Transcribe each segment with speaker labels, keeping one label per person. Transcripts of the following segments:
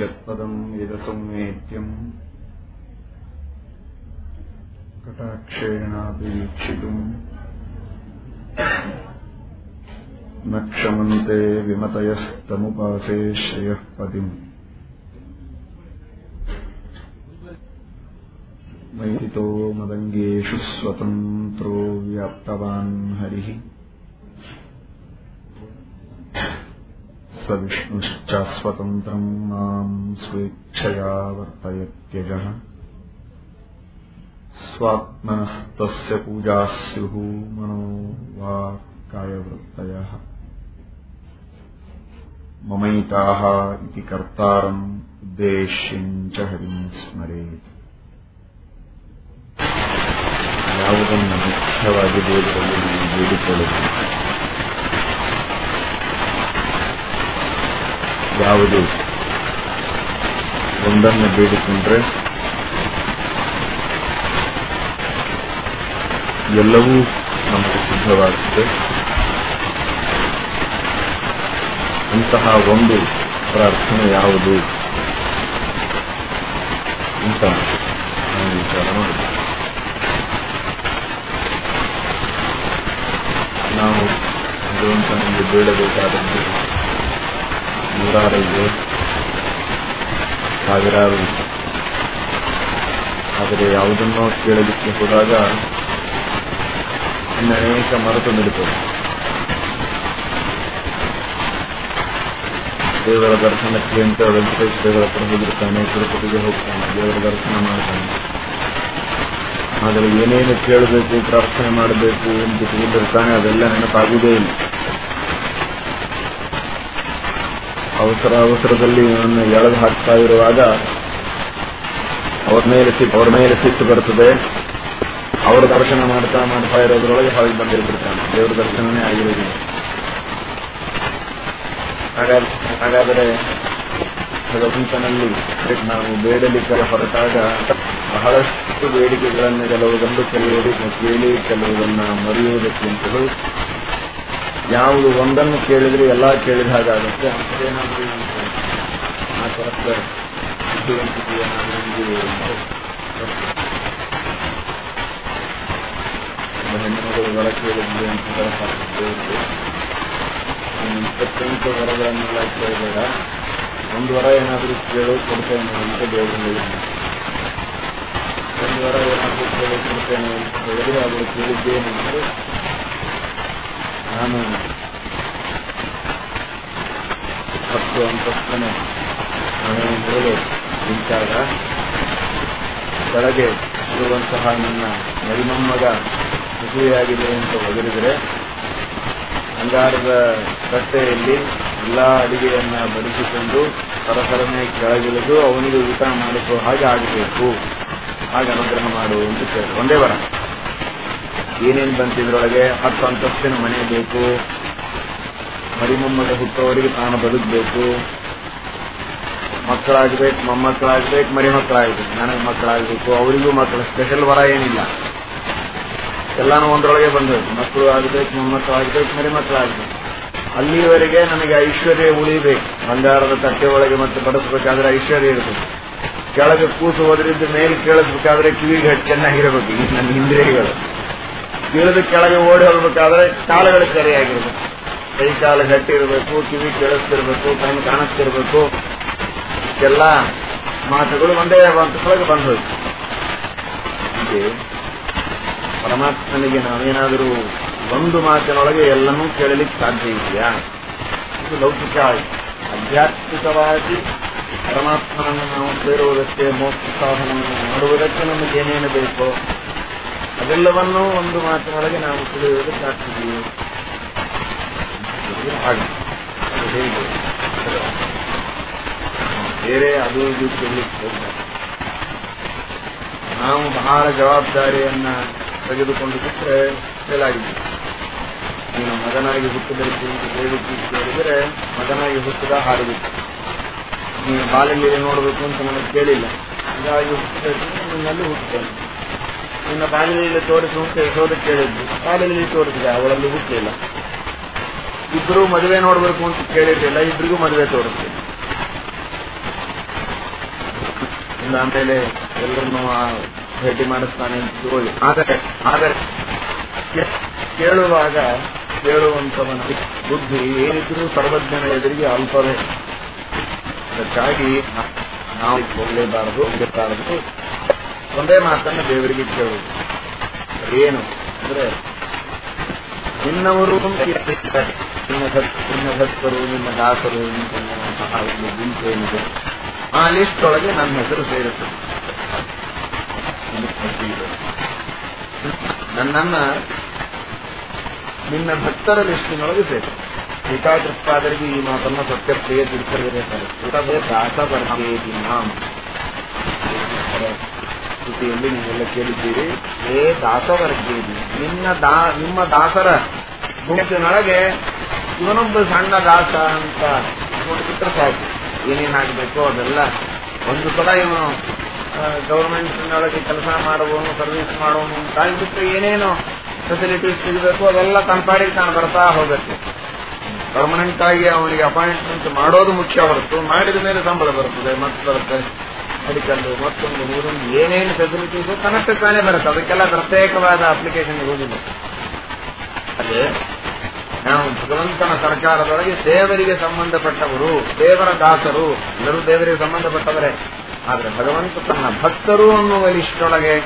Speaker 1: यत्पदम् यदसंवेद्यम् कटाक्षेणापि वीक्षितुम् न क्षमन्ते विमतयस्तमुपासे श्रियः पतिम् मैहितो मदङ्गेषु स्वतन्त्रो व्याप्तवान् हरिः। स विष्णुश्चास्वतन्त्रम् माम् स्वेच्छया वर्तयत्यजः स्वात्मनस्तस्य पूजाः स्युः मनो वा कायवृत्तयः ममैताः इति कर्तारम् उद्देश्यम् च हरिम् ಸ್ಮರೇತ್ ಯಾವುದನ್ನು ಮುಖ್ಯವಾಗಿ ದೇವರಲ್ಲಿ ನಾವು ಯಾವುದು ಒಂದನ್ನು ಬೇಡಿಕೊಂಡ್ರೆ ಎಲ್ಲವೂ ನಮಗೆ ಸಿದ್ಧವಾಗುತ್ತೆ. ಅಂತಹ ಒಂದು ಪ್ರಾರ್ಥನೆ ಯಾವುದು ಅಂತ ನಾನು ವಿಚಾರ ಮಾಡಿದೆ ನಾವು ಭಗವಂತನಿಗೆ ಬೇಡಬೇಕಾದದ್ದು ನೂರಾರು ಸಾವಿರಾರು. ಆದರೆ ಯಾವುದನ್ನೋ ಕೇಳಲಿಕ್ಕೆ ಹೋದಾಗ ಅನೇಕ ಮರೆತು ನಿಡುತ್ತದೆ ದೇವರ ದರ್ಶನಕ್ಕೆ ಅಂತ ವೆಂಕಟೇಶ್ ದೇವರ ಹತ್ರ ಹೋಗಿರ್ತಾನೆ, ತಿರುಪತಿಗೆ ಹೋಗ್ತಾನೆ, ದೇವರ ದರ್ಶನ ಮಾಡ್ತಾನೆ. ಆದರೆ ಏನೇನು ಕೇಳಬೇಕು, ಪ್ರಾರ್ಥನೆ ಮಾಡಬೇಕು ಎಂದು ತಿಳಿದಿರ್ತಾನೆ, ಅದೆಲ್ಲ ನೆನಪಾಗುವುದೇ ಇಲ್ಲ. ಅವಸರ ಅವಸರದಲ್ಲಿ ಇವನನ್ನು ಎಳೆದು ಹಾಕ್ತಾ ಇರುವಾಗ ಅವ್ರ ಮೇಲೆ ಸಿಟ್ಟು, ಅವ್ರ ಮೇಲೆ ಸಿಟ್ಟು ಬರ್ತದೆ ಅವರ ದರ್ಶನ ಮಾಡ್ತಾ ಮಾಡ್ತಾ ಇರೋದ್ರೊಳಗೆ ಹೊರಗೆ ಬಂದಿರ್ಬಿಡ್ತಾನೆ ದೇವರ ದರ್ಶನನೇ ಆಗಿರೋದು ಹಾಗಾದರೆ ಭಗವಂತನಲ್ಲಿ ನಾವು ಬೇಡಲಿಕ್ಕೆ ಹೊರಟಾಗ ಬಹಳಷ್ಟು ಬೇಡಿಕೆಗಳನ್ನು ಕೆಲವುದನ್ನು ಕೆಲವರಿಗೆ ಕೇಳಿ ಕೆಲವುದನ್ನು ಮರೆಯುವುದಕ್ಕಿಂತಲೂ ಯಾವುದು ಒಂದನ್ನು ಕೇಳಿದ್ರೆ ಎಲ್ಲ ಕೇಳಿದ ಹಾಗಾಗುತ್ತೆ ಅಂತೇನಾದ್ರೂ ಆ ಬುದ್ಧಿವಂತಿಕೆ ಏನಾದರೂ ಕೇಳಿದ್ವಿ ಅಂತ ಇಪ್ಪತ್ತೆಂಟು ವರಗಳನ್ನೆಲ್ಲ ಕೇಳಿದಾಗ ಒಂದು ವರ ಏನಾದರೂ ಕೇಳು, ಕೊಡ್ತೇನೆ ಅಂತ ದೇವರಲ್ಲಿ ಒಂದು ವರ ಏನಾದರೂ ಕೇಳಿ, ಕೊಡ್ತೇನೆ ಅಂತ ಹೇಳಿದ್ರೆ ಅವರು ಕೇಳಿದ್ದೇನೆಂದರೆ ನಾನು ಹತ್ತು ಅಂತಸ್ತನ ಮನೆಯ ಮೇಲೆ ನಿಂತಾಗ ಕೆಳಗೆ ಇರುವಂತಹ ನನ್ನ ಮರಿಮಮ್ಮಗ ಮದುವೆಯಾಗಿದೆ ಅಂತ ಒದರಿದರೆ ಅಂಗಾರದ ಕಟ್ಟೆಯಲ್ಲಿ ಎಲ್ಲ ಅಡಿಗೆಯನ್ನ ಬಡಿಸಿಕೊಂಡು ಸರಸರನೆ ಕೆಳಗಿಳಿದು ಅವನಿಗೆ ಊಟ ಮಾಡಿಸುವ ಹಾಗೆ ಆಗಬೇಕು. ಹಾಗೆ ಅನುಗ್ರಹ ಮಾಡು ಅಂತ ಕೇಳಿ ಒಂದೇ ವರ. ಏನೇನು ಬಂತಿದ್ರೊಳಗೆ ಹತ್ತು ಅಂತಸ್ತಿನ ಮನೆ ಬೇಕು ಮರಿಮೊಮ್ಮಗ ಹುಟ್ಟೋರಿಗೆ ತಾನು ಬದುಕಬೇಕು. ಮಕ್ಕಳಾಗ್ಬೇಕು, ಮೊಮ್ಮಕ್ಕಳಾಗ್ಬೇಕು ಮರಿ ಮಕ್ಕಳಾಗ್ಬೇಕು ನನಗೆ ಮಕ್ಕಳಾಗಬೇಕು, ಅವರಿಗೂ ಮಕ್ಕಳು ಸ್ಪೆಷಲ್ ವರ ಏನಿಲ್ಲ. ಎಲ್ಲಾನು ಒಂದರೊಳಗೆ ಬಂದದ್ದು. ಮಕ್ಕಳು ಆಗ್ಬೇಕು, ಮೊಮ್ಮಕ್ಕಳು ಆಗ್ಬೇಕು ಮರಿ ಅಲ್ಲಿವರೆಗೆ ನನಗೆ ಐಶ್ವರ್ಯ ಉಳಿಬೇಕು. ಬಂಗಾರದ ತಟ್ಟೆ ಒಳಗೆ ಮತ್ತೆ ಬಡಿಸ್ಬೇಕಾದ್ರೆ ಐಶ್ವರ್ಯ ಇರಬೇಕು. ಕೆಳಗೆ ಕೂಸು ಹೋದ್ರಿಂದ ಮೇಲೆ ಕೇಳಿಸ್ಬೇಕಾದ್ರೆ ಕಿವಿಗೆ ಚೆನ್ನಾಗಿರಬೇಕು. ನನ್ನ ಇಂದ್ರಿಯಗಳು. ಇಳಿದು ಕೆಳಗೆ ಓಡಿ ಹೋಗ್ಬೇಕಾದ್ರೆ ಕಾಲುಗಳು ಸರಿಯಾಗಿರ್ಬೇಕು. ಕೈ ಕಾಲು ಗಟ್ಟಿ ಇರಬೇಕು ಕಿವಿ ಕೇಳಿಸ್ತಿರ್ಬೇಕು ಕಣ್ಣು ಕಾಣಿಸ್ತಿರ್ಬೇಕು. ಎಲ್ಲ ಮಾತುಗಳು ಒಂದೇ ಹಂತದೊಳಗೆ ಬಂದು ಹೀಗೆ ಪರಮಾತ್ಮನಿಗೆ ನಾವೇನಾದರೂ ಒಂದು ಮಾತಿನೊಳಗೆ ಎಲ್ಲನೂ ಕೇಳಲಿಕ್ಕೆ ಸಾಧ್ಯ ಇದೆಯಾ? ಇದು ಲೌಕಿಕ ಆಧ್ಯಾತ್ಮಿಕವಾಗಿ ಪರಮಾತ್ಮನನ್ನು ನಾವು ಸೇರುವುದಕ್ಕೆ ಮೋಕ್ಷ ಸಾಧನವನ್ನು ಮಾಡುವುದಕ್ಕೆ ನಮಗೇನೇನು ಬೇಕೋ ಅದೆಲ್ಲವನ್ನೂ ಒಂದು ಮಾತಿನೊಳಗೆ ನಾವು ತಿಳಿಯುವುದಕ್ಕಾಗ್ತಿದೆಯೇ ಹಾಗೆ. ಹೇಗೆ? ಬೇರೆ ಅದು ಇದು ಕೇಳಲಿಕ್ಕೆ ನಾವು ಬಹಳ ಜವಾಬ್ದಾರಿಯನ್ನ ತೆಗೆದುಕೊಂಡು ಬಿಟ್ಟರೆ ಫೇಲಾಗಿದೆ ನೀನು ಮಗನಾಗಿ ಹುಟ್ಟಬೇಕು ಅಂತ ಹೇಳಿದ್ದು ಕೇಳಿದರೆ ಮಗನಾಗಿ ಹುಟ್ಟಿದ ಹಾಡಬೇಕು ನೀನು ಬಾಲ್ಯದಲ್ಲಿ ನೋಡಬೇಕು ಅಂತ ನನಗೆ ಕೇಳಿಲ್ಲ. ಹಾಗಾಗಿ ಹುಟ್ಟಬೇಕು ನಿನ್ನಲ್ಲಿ ಹುಟ್ಟುತ್ತೇನೆ ನಿನ್ನ ಬಾಗಿಲಲ್ಲಿ ತೋರಿಸು ಯಶೋಧ ಕೇಳಿದ್ದು ಬಾಗಿಲಲ್ಲಿ ತೋರಿಸಿದೆ, ಅವಳಲ್ಲಿ ಹುಟ್ಟಲಿಲ್ಲ ಇಬ್ರು ಮದುವೆ ನೋಡಬೇಕು ಅಂತ ಕೇಳಿರ್ಲಿಲ್ಲ, ಇಬ್ರಿಗೂ ಮದುವೆ ತೋರಿಸಿದೆ ಇಲ್ಲ ಆಮೇಲೆ ಎಲ್ಲರನ್ನು ಭೇಟಿ ಮಾಡಿಸ್ತಾನೆ ಅಂತ ಆದರೆ ಆದರೆ ಕೇಳುವಾಗ ಕೇಳುವಂತವನ ಬುದ್ಧಿ ಏನಿದ್ರು ಸರ್ವಜ್ಞನ ಎದುರಿಗೆ ಅಲ್ಪವೇ. ಅದಕ್ಕಾಗಿ ನಾವು ಹೋಗಲೇಬಾರದು ಹೋಗಬಾರದು ಒಂದೇ ಮಾತನ್ನು ದೇವರಿಗೆ ಕೇಳುವುದು. ಏನು? ಅಂದ್ರೆ, ನಿನ್ನವರು ನಿಮ್ಮ ನಿನ್ನ ನಿನ್ನ ಭಕ್ತರು ನಿನ್ನ ದಾಸರು ನಿನ್ನುವಂತಹ ಒಂದು ಗುಂಪು ಏನಿದೆ, ಆ ಲಿಸ್ಟ್ ಒಳಗೆ ನನ್ನ ಹೆಸರು ಸೇರುತ್ತದೆ ನನ್ನನ್ನ ನಿನ್ನ ಭಕ್ತರ ಲಿಸ್ಟಿನೊಳಗೆ ಸೇರಿ ಏಕಾಗ್ರಪಾದರಿಗೆ ಈ ಮಾತನ್ನ ಸತ್ಯ ಪ್ರಿಯ ತಿಳಿಸಿರ್ತಾರೆ ದಾಸ ಬರ್ಗೇದಿ ನಾಮ ಸ್ತುತಿಯಲ್ಲಿ ನೀವೆಲ್ಲ ಕೇಳಿದ್ದೀರಿ. ಏ ದಾಸವರ್ಗೇದಿ ನಿನ್ನ ದಾ, ನಿಮ್ಮ ದಾಸರ ಗುಂಪಿನೊಳಗೆ ಇವನೊಬ್ಬ ಸಣ್ಣ ದಾಸ ಅಂತ ನೋಡ್ಬಿಟ್ರೆ ಸಾಕು. ಏನೇನಾಗಬೇಕು ಅದೆಲ್ಲ ಒಂದು ಸಲ ಇವನು ಗೌರ್ಮೆಂಟ್ನೊಳಗೆ ಕೆಲಸ ಮಾಡುವವನು ಸರ್ವಿಸ್ ಮಾಡುವವನು ಅಂತ ಏನೇನು ಫೆಸಿಲಿಟೀಸ್ ಸಿಗಬೇಕು, ಅದೆಲ್ಲ ತನ್ಪಾಡಿಗೆ ತಾನು ಬರ್ತಾ ಹೋಗುತ್ತೆ ಪರ್ಮನೆಂಟ್ ಆಗಿ ಅವನಿಗೆ ಅಪಾಯಿಂಟ್ಮೆಂಟ್ ಮಾಡೋದು ಮುಖ್ಯ ಹೊರತು, ಮಾಡಿದ ಮೇಲೆ ಸಂಬಳ ಬರುತ್ತದೆ ಮತ್ತೆ ಬರುತ್ತೆ. ಮೆಡಿಕಲ್ ಮತ್ತೊಂದು ಮೂರೊಂದು ಏನೇನು ಫೆಸಿಲಿಟಿಯೋ ತನಕ ತಾನೇ ಬರುತ್ತೆ. ಅದಕ್ಕೆಲ್ಲ ಪ್ರತ್ಯೇಕವಾದ ಅಪ್ಲಿಕೇಶನ್ ಇರುವುದಿಲ್ಲ. ಅದೇ, ನಾವು ಭಗವಂತನ ಸರ್ಕಾರದೊಳಗೆ ದೇವರಿಗೆ ಸಂಬಂಧಪಟ್ಟವರು, ದೇವರ ದಾಸರು, ಎಲ್ಲರೂ ದೇವರಿಗೆ ಸಂಬಂಧಪಟ್ಟವರೇ. ಆದರೆ ಭಗವಂತ ತನ್ನ ಭಕ್ತರು ಅನ್ನುವ ಲಿಸ್ಟೊಳಗೆ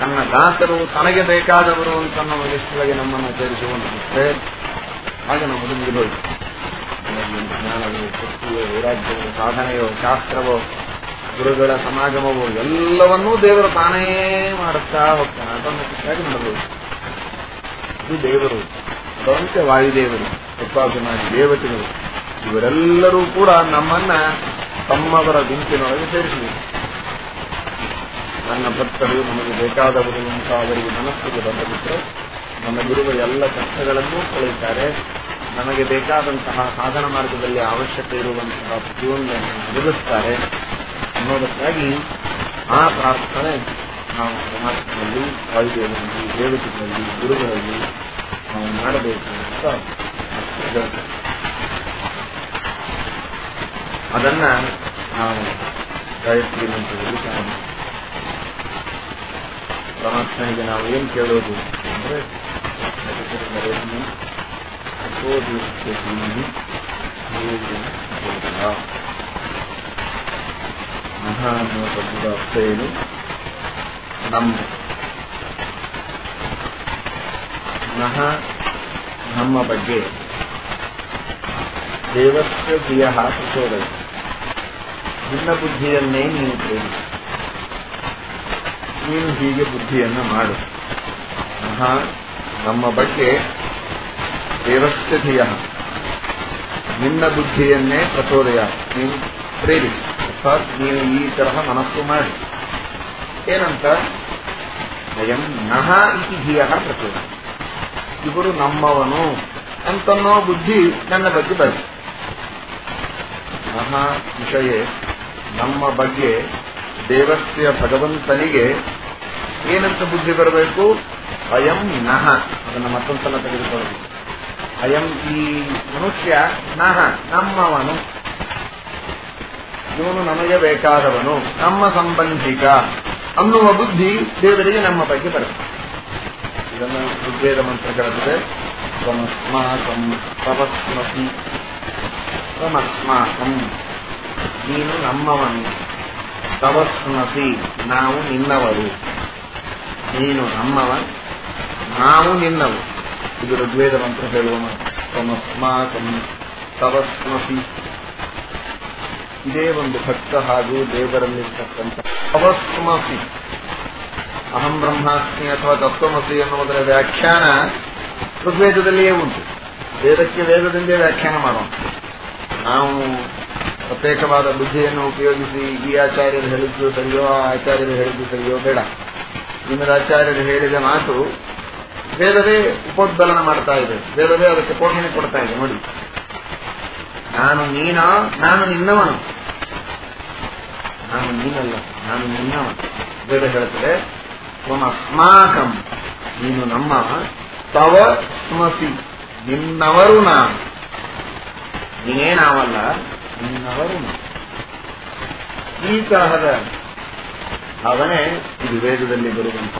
Speaker 1: ತನ್ನ ದಾಸರು ತನಗೆ ಬೇಕಾದವರು ಅಂತ ಅನ್ನುವ ಲಿಸ್ಟೊಳಗೆ ನಮ್ಮನ್ನು ಸೇರಿಸುವಂತೆ ಹಾಗೆ ನಾವು ಮುಂದಿರೋದು ಜ್ಞಾನವೋ, ಶಕ್ತಿಯೋ, ವೈರಾಗ್ಯವೋ, ಸಾಧನೆಯೋ, ಶಾಸ್ತ್ರವೋ ಗುರುಗಳ ಸಮಾಗಮವು ಎಲ್ಲವನ್ನೂ ದೇವರು ತಾನೇ ಮಾಡುತ್ತಾ ಹೋಗ್ತಾನೆ. ಅದನ್ನು ಖುಷಿಯಾಗಿ ಮಾಡಬಹುದು ಇದು ದೇವರು ಅದರಂತೆ ವಾಯುದೇವರು ಉಪಾಸನಾದಿ ದೇವತೆಗಳು, ಇವರೆಲ್ಲರೂ ಕೂಡ ನಮ್ಮನ್ನ ತಮ್ಮವರ ಗುಂಪಿನೊಳಗೆ ಸೇರಿಸಬೇಕು. ನನ್ನ ಭಕ್ತರು, ನಮಗೆ ಬೇಕಾದವರು ಅಂತ ಅವರಿಗೆ ಮನಸ್ಸಿಗೆ ನನ್ನ ನಮಗಿರುವ ಎಲ್ಲ ಕಷ್ಟಗಳನ್ನೂ ಕಳೆಯುತ್ತಾರೆ. ನಮಗೆ ಬೇಕಾದಂತಹ ಸಾಧನ ಮಾರ್ಗದಲ್ಲಿ ಅವಶ್ಯಕತೆ ಇರುವಂತಹ ಪ್ರತಿಯೊಂದನ್ನು ಒದಗಿಸ್ತಾರೆ ಅನ್ನೋದಕ್ಕಾಗಿ ಆ ಪ್ರಾರ್ಥನೆ ನಾವು ಪರಮಾತ್ಮನಲ್ಲಿ ವಾಯುದೇವರಲ್ಲಿ ದೇವತೆಗಳಲ್ಲಿ, ಗುರುಗಳಲ್ಲಿ ನಾವು ಮಾಡಬೇಕು ಅಂತ ಅದನ್ನ ನಾವು ಗಾಯತ್ರಿ ಮಂತ್ರದಲ್ಲಿ ಕಾಣ ಪರಮಾತ್ಮನಿಗೆ ನಾವು ಏನು ಕೇಳೋದು ಅಂದ್ರೆ ಹೇಳೋದು ಅರ್ಥ ಏನು ನಮ್ಮ ನಹ ನಮ್ಮ ಬಗ್ಗೆ. ದೇವಸ್ಯ ಪ್ರಿಯ ಪ್ರಚೋದಯ ನಿನ್ನ ಬುದ್ಧಿಯನ್ನೇ ನೀನು ಪ್ರೇರಿಸು ನೀನು ಹೀಗೆ ಬುದ್ಧಿಯನ್ನ ಮಾಡು. ಮಹಾ ನಮ್ಮ ಬಗ್ಗೆ ದೇವಸ್ಯ ಧಿಯ ನಿನ್ನ ಬುದ್ಧಿಯನ್ನೇ ಪ್ರಚೋದಯ. ನೀನು ಪ್ರೇರಿಸು. ಅರ್ಥಾತ್ ನೀನು ಈ ತರಹ ಮನಸ್ಸು ಮಾಡಿ. ಏನಂತ? ಅಯಂ ನಹ ಇತಿ ಧಿಯ ಪ್ರಚೋದ ಇವರು ನಮ್ಮವನು ಅಂತನ್ನೋ ಬುದ್ಧಿ ನನ್ನ ಬಗ್ಗೆ ಬರಲಿ. ನಹ ವಿಷಯ ನಮ್ಮ ಬಗ್ಗೆ ದೇವಸ್ಯ ಭಗವಂತನಿಗೆ ಏನಂತ ಬುದ್ಧಿ ಬರಬೇಕು? ಅಯಂ ನಹ. ಅದನ್ನು ಮತ್ತೊಂದ್ಸಲ ತೆಗೆದುಕೊಳ್ಳಬೇಕು. ಅಯಂ ಈ ಮನುಷ್ಯ ನಹ, ನಮ್ಮವನು. ಇವನು ನಮಗೆ ಬೇಕಾದವನು ನಮ್ಮ ಸಂಬಂಧಿಕ ಅನ್ನುವ ಬುದ್ಧಿ ದೇವರಿಗೆ ನಮ್ಮ ಬಗ್ಗೆ ಬರುತ್ತೆ ಇದನ್ನು ಋಗ್ವೇದ ಮಂತ್ರ ಹೇಳುತ್ತದೆ ತ್ವಮಸ್ಮಾಕಂ ತವಸ್ಮಸಿ ತ್ವಮಸ್ಮಾಕಂ ನೀನು ನಮ್ಮವನು ತವಸ್ಮಸಿ ನಾವು ನಿನ್ನವರು ನೀನು ನಮ್ಮವ ನಾವು ನಿನ್ನವು ಇದು ಋಗ್ವೇದ ಮಂತ್ರ ಹೇಳುವ ಮಾತು ತ್ವಮಸ್ಮಾಕಂ ತವಸ್ಮಸಿ ಇದೇ ಒಂದು ಭಕ್ತ ಹಾಗೂ ದೇವರಲ್ಲಿರ್ತಕ್ಕಂಥ ಅವಸ್ಮಸಿ. ಅಹಂ ಬ್ರಹ್ಮಾಸ್ಮಿ ಅಥವಾ ತತ್ವಮಸಿ ಎನ್ನುವುದರ ವ್ಯಾಖ್ಯಾನ ಋಗ್ವೇದದಲ್ಲಿಯೇ ಉಂಟು. ವೇದಕ್ಕೆ ವೇದದಿಂದೇ ವ್ಯಾಖ್ಯಾನ ಮಾಡೋಣ. ನಾವು ಪ್ರತ್ಯೇಕವಾದ ಬುದ್ಧಿಯನ್ನು ಉಪಯೋಗಿಸಿ ಈ ಆಚಾರ್ಯರು ಹೇಳಿದ್ದು ಸರಿಯೋ, ಆ ಆಚಾರ್ಯರು ಹೇಳಿದ್ದು ಸರಿಯೋ ಬೇಡ. ನಿಮ್ಮದ ಆಚಾರ್ಯರು ಹೇಳಿದ ಮಾತು ವೇದವೇ ಉಪೋದ್ಬಲನ ಮಾಡ್ತಾ ಇದೆ. ವೇದವೇ ಅದಕ್ಕೆ ಪೋಷಣೆ ಕೊಡ್ತಾ ಇದೆ. ನೋಡಿ. ನಾನು ನೀನ, ನಾನು ನಿನ್ನವನು. ನಾನು ನೀನಲ್ಲ ನಾನು ನಿನ್ನವ ವೇದ ಹೇಳುತ್ತದೆ ಅಸ್ಮಾಕಂ, ನೀನು ನಮ್ಮ ತವ ಸ್ಮಸಿ, ನಿನ್ನವರು ನಾನು. ನೀನೇ ನಾವಲ್ಲ, ನಿನ್ನವರು ನಾವು ಈ ತರಹದ ಭಾವನೆ ಇದು ವೇದದಲ್ಲಿ ಬರುವಂತಹ